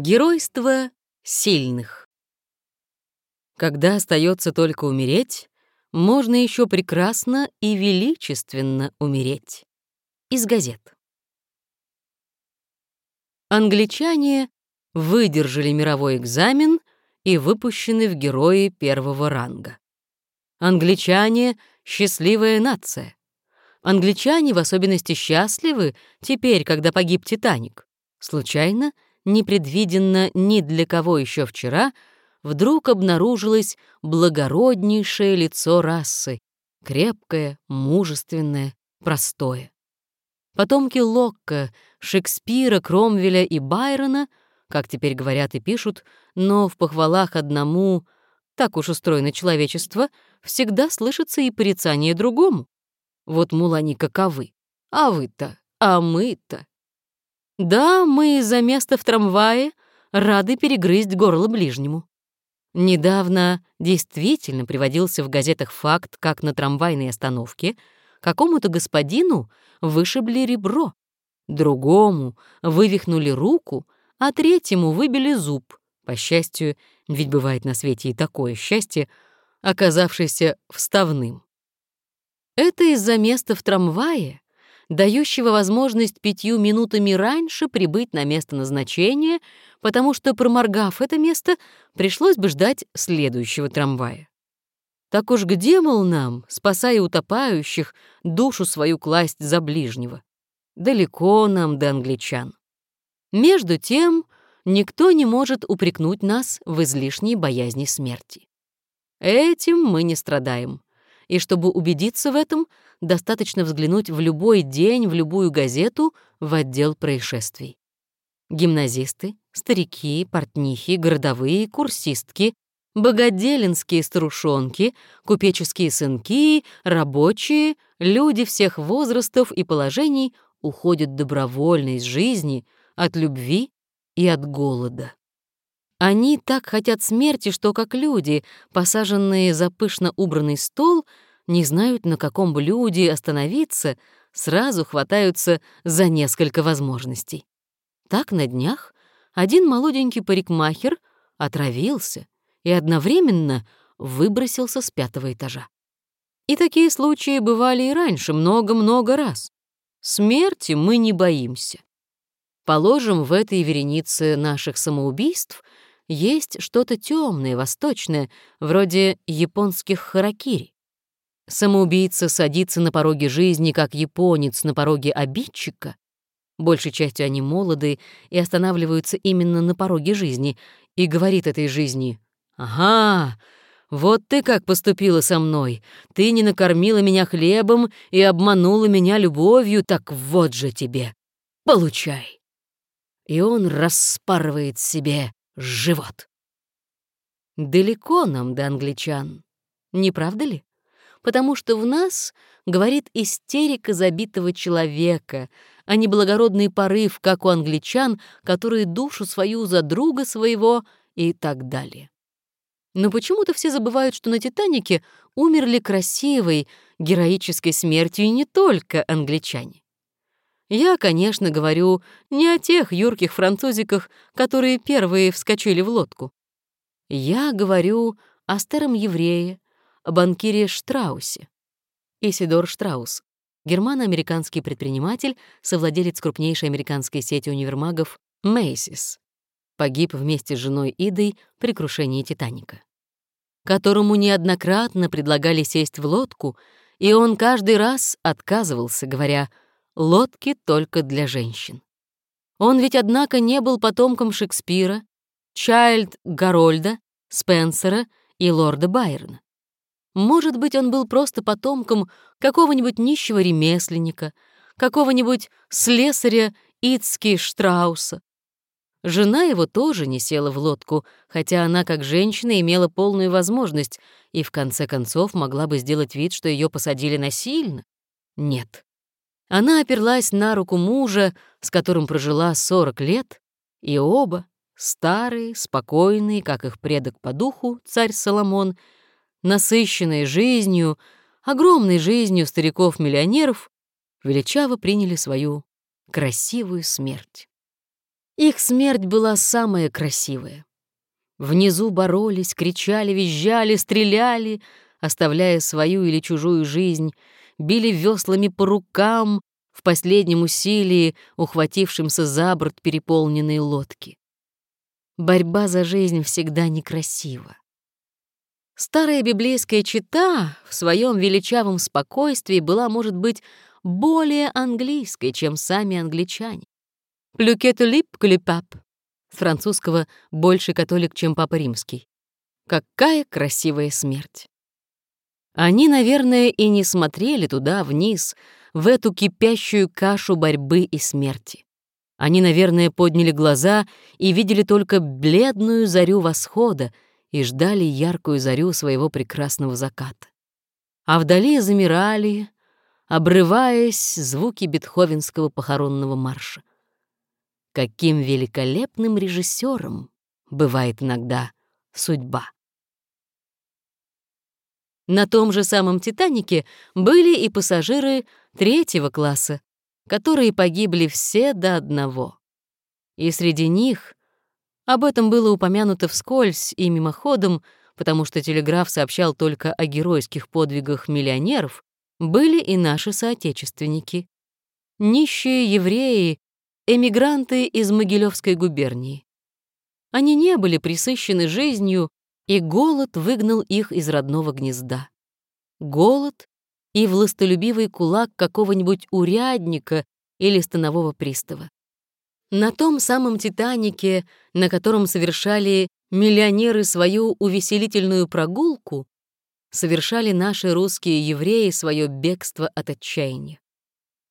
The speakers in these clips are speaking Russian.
Геройство сильных. Когда остается только умереть, можно еще прекрасно и величественно умереть. Из газет. Англичане выдержали мировой экзамен и выпущены в герои первого ранга. Англичане — счастливая нация. Англичане в особенности счастливы теперь, когда погиб «Титаник». Случайно — непредвиденно ни для кого еще вчера, вдруг обнаружилось благороднейшее лицо расы, крепкое, мужественное, простое. Потомки Локка, Шекспира, Кромвеля и Байрона, как теперь говорят и пишут, но в похвалах одному, так уж устроено человечество, всегда слышится и порицание другому. Вот, мол, они каковы. А вы-то, а мы-то. Да, мы из-за места в трамвае рады перегрызть горло ближнему. Недавно действительно приводился в газетах факт, как на трамвайной остановке какому-то господину вышибли ребро, другому вывихнули руку, а третьему выбили зуб. По счастью, ведь бывает на свете и такое счастье, оказавшееся вставным. Это из-за места в трамвае дающего возможность пятью минутами раньше прибыть на место назначения, потому что, проморгав это место, пришлось бы ждать следующего трамвая. Так уж где, мол, нам, спасая утопающих, душу свою класть за ближнего? Далеко нам до англичан. Между тем, никто не может упрекнуть нас в излишней боязни смерти. Этим мы не страдаем и чтобы убедиться в этом, достаточно взглянуть в любой день, в любую газету, в отдел происшествий. Гимназисты, старики, портнихи, городовые, курсистки, богоделинские старушонки, купеческие сынки, рабочие, люди всех возрастов и положений уходят добровольно из жизни, от любви и от голода. Они так хотят смерти, что как люди, посаженные за пышно убранный стол, не знают, на каком блюде остановиться, сразу хватаются за несколько возможностей. Так на днях один молоденький парикмахер отравился и одновременно выбросился с пятого этажа. И такие случаи бывали и раньше, много-много раз. Смерти мы не боимся. Положим, в этой веренице наших самоубийств — есть что-то темное, восточное, вроде японских харакири. Самоубийца садится на пороге жизни, как японец на пороге обидчика. Большей частью они молоды и останавливаются именно на пороге жизни, и говорит этой жизни «Ага, вот ты как поступила со мной. Ты не накормила меня хлебом и обманула меня любовью, так вот же тебе. Получай!» И он распарывает себе живот. Далеко нам до англичан, не правда ли? Потому что в нас говорит истерика забитого человека, а не благородный порыв, как у англичан, которые душу свою за друга своего и так далее. Но почему-то все забывают, что на «Титанике» умерли красивой, героической смертью не только англичане. Я, конечно, говорю не о тех юрких французиках, которые первые вскочили в лодку. Я говорю о старом еврее, о банкире Штраусе. Исидор Штраус, германо-американский предприниматель, совладелец крупнейшей американской сети универмагов Macy's, погиб вместе с женой Идой при крушении «Титаника», которому неоднократно предлагали сесть в лодку, и он каждый раз отказывался, говоря — лодки только для женщин. Он ведь, однако, не был потомком Шекспира, Чайльд Гарольда, Спенсера и лорда Байрона. Может быть, он был просто потомком какого-нибудь нищего ремесленника, какого-нибудь слесаря Ицки Штрауса. Жена его тоже не села в лодку, хотя она, как женщина, имела полную возможность и, в конце концов, могла бы сделать вид, что ее посадили насильно. Нет. Она оперлась на руку мужа, с которым прожила 40 лет, и оба, старые, спокойные, как их предок по духу, царь Соломон, насыщенные жизнью, огромной жизнью стариков-миллионеров, величаво приняли свою красивую смерть. Их смерть была самая красивая. Внизу боролись, кричали, визжали, стреляли, оставляя свою или чужую жизнь, били веслами по рукам, в последнем усилии, ухватившимся за борт переполненной лодки. Борьба за жизнь всегда некрасива. Старая библейская чита в своем величавом спокойствии была, может быть, более английской, чем сами англичане. «Плюкету лип клепап» с французского «больше католик, чем папа римский». Какая красивая смерть! Они, наверное, и не смотрели туда, вниз, в эту кипящую кашу борьбы и смерти. Они, наверное, подняли глаза и видели только бледную зарю восхода и ждали яркую зарю своего прекрасного заката. А вдали замирали, обрываясь, звуки бетховенского похоронного марша. Каким великолепным режиссером бывает иногда судьба. На том же самом «Титанике» были и пассажиры третьего класса, которые погибли все до одного. И среди них, об этом было упомянуто вскользь и мимоходом, потому что телеграф сообщал только о геройских подвигах миллионеров, были и наши соотечественники. Нищие евреи, эмигранты из Могилевской губернии. Они не были присыщены жизнью и голод выгнал их из родного гнезда. Голод и властолюбивый кулак какого-нибудь урядника или станового пристава. На том самом «Титанике», на котором совершали миллионеры свою увеселительную прогулку, совершали наши русские евреи свое бегство от отчаяния.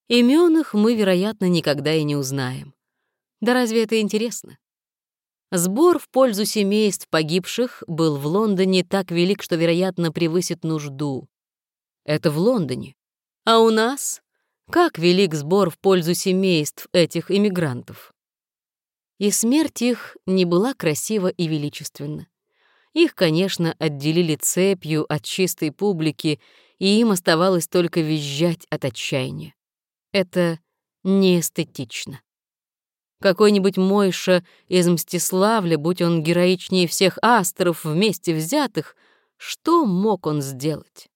Имен их мы, вероятно, никогда и не узнаем. Да разве это интересно? Сбор в пользу семейств погибших был в Лондоне так велик, что, вероятно, превысит нужду. Это в Лондоне. А у нас? Как велик сбор в пользу семейств этих иммигрантов? И смерть их не была красива и величественна. Их, конечно, отделили цепью от чистой публики, и им оставалось только визжать от отчаяния. Это неэстетично. Какой-нибудь Мойша из Мстиславля, будь он героичнее всех астеров вместе взятых, что мог он сделать?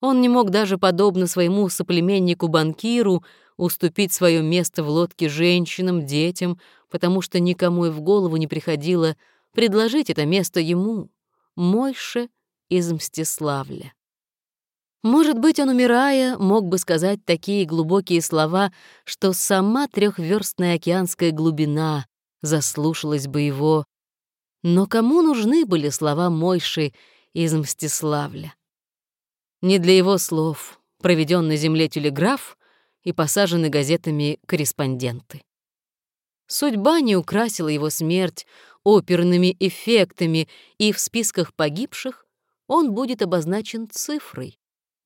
Он не мог даже, подобно своему соплеменнику-банкиру, уступить свое место в лодке женщинам, детям, потому что никому и в голову не приходило предложить это место ему, Мойше из Мстиславля. Может быть, он, умирая, мог бы сказать такие глубокие слова, что сама трехверстная океанская глубина заслушалась бы его. Но кому нужны были слова Мойши из Мстиславля? Не для его слов проведен на земле телеграф и посажены газетами корреспонденты. Судьба не украсила его смерть оперными эффектами, и в списках погибших он будет обозначен цифрой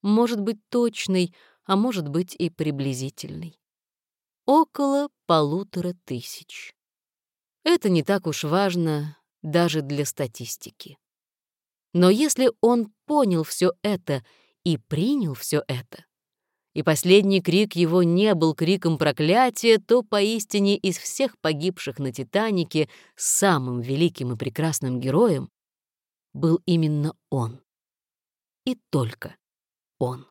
может быть точной, а может быть и приблизительной. Около полутора тысяч. Это не так уж важно даже для статистики. Но если он понял все это и принял все это, и последний крик его не был криком проклятия, то поистине из всех погибших на «Титанике» самым великим и прекрасным героем был именно он. И только он.